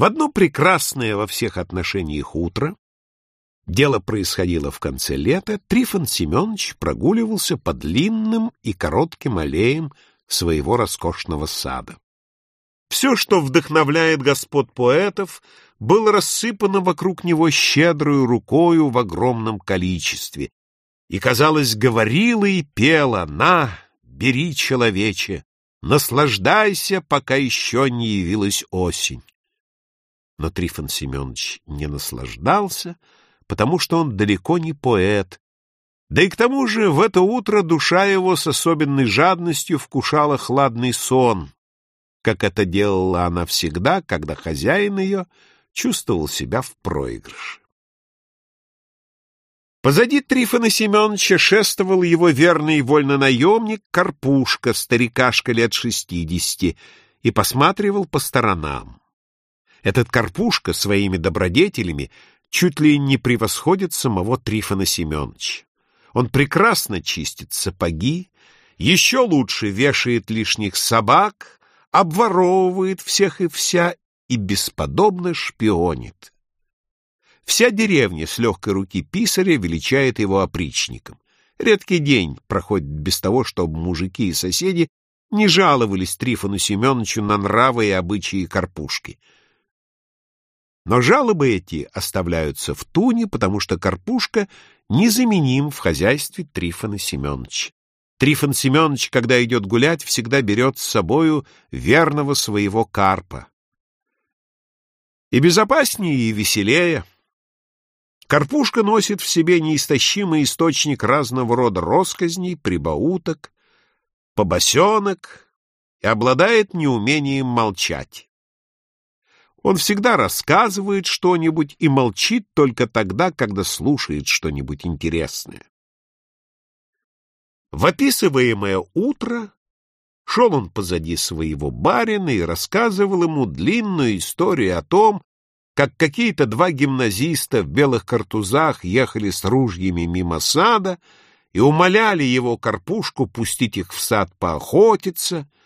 В одно прекрасное во всех отношениях утро, дело происходило в конце лета, Трифон Семенович прогуливался по длинным и коротким аллеям своего роскошного сада. Все, что вдохновляет господ поэтов, было рассыпано вокруг него щедрую рукою в огромном количестве, и, казалось, говорила и пела «На, бери, человече, наслаждайся, пока еще не явилась осень». Но Трифон Семенович не наслаждался, потому что он далеко не поэт, да и к тому же в это утро душа его с особенной жадностью вкушала хладный сон, как это делала она всегда, когда хозяин ее чувствовал себя в проигрыше. Позади Трифона Семеновича шествовал его верный вольнонаемник Карпушка, старикашка лет шестидесяти, и посматривал по сторонам. Этот Карпушка своими добродетелями чуть ли не превосходит самого Трифона Семеновича. Он прекрасно чистит сапоги, еще лучше вешает лишних собак, обворовывает всех и вся и бесподобно шпионит. Вся деревня с легкой руки писаря величает его опричником. Редкий день проходит без того, чтобы мужики и соседи не жаловались Трифону Семеновичу на нравы и обычаи Карпушки — но жалобы эти оставляются в туне, потому что Карпушка незаменим в хозяйстве Трифона Семеновича. Трифон Семенович, когда идет гулять, всегда берет с собою верного своего карпа. И безопаснее, и веселее. Карпушка носит в себе неистощимый источник разного рода росказней, прибауток, побосенок и обладает неумением молчать. Он всегда рассказывает что-нибудь и молчит только тогда, когда слушает что-нибудь интересное. В описываемое утро шел он позади своего барина и рассказывал ему длинную историю о том, как какие-то два гимназиста в белых картузах ехали с ружьями мимо сада и умоляли его карпушку пустить их в сад поохотиться —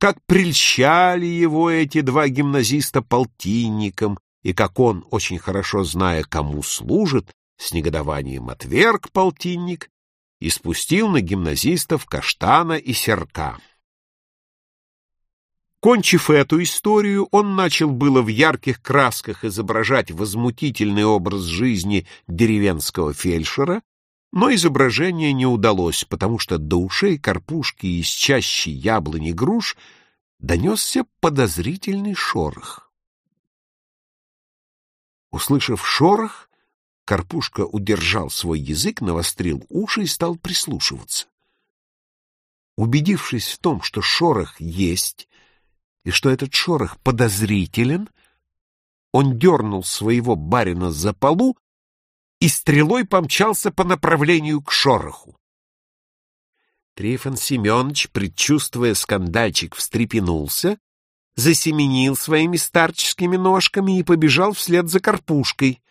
как прельщали его эти два гимназиста полтинником, и как он, очень хорошо зная, кому служит, с негодованием отверг полтинник и спустил на гимназистов каштана и серка. Кончив эту историю, он начал было в ярких красках изображать возмутительный образ жизни деревенского фельдшера, но изображение не удалось, потому что до ушей карпушки из чащи яблони груш донесся подозрительный шорох. Услышав шорох, Карпушка удержал свой язык, навострил уши и стал прислушиваться. Убедившись в том, что шорох есть, и что этот шорох подозрителен, он дернул своего барина за полу и стрелой помчался по направлению к шороху. Трифон Семенович, предчувствуя скандальчик, встрепенулся, засеменил своими старческими ножками и побежал вслед за Карпушкой.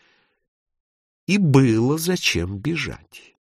И было зачем бежать.